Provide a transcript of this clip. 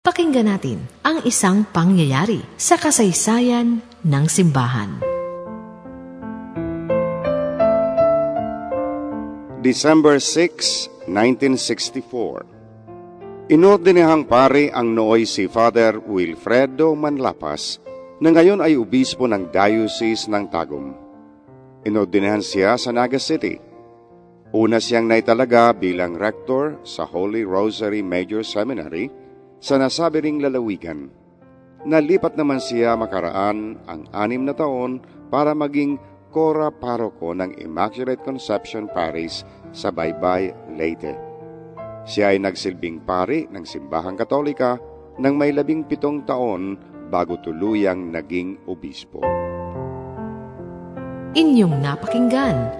Pakinggan natin ang isang pangyayari sa kasaysayan ng simbahan. December 6, 1964 Inordinehang pare ang nooy si Father Wilfredo Manlapas na ngayon ay obispo ng Diocese ng Tagum. Inordinahan siya sa Naga City. Una siyang naitalaga bilang rector sa Holy Rosary Major Seminary sa nasabi ring lalawigan. Nalipat naman siya makaraan ang anim na taon para maging Cora Paroko ng Immaculate Conception Parish sa Baybay, Leyte. Siya ay nagsilbing pari ng simbahang katolika ng may labing pitong taon bago tuluyang naging obispo. Inyong napakinggan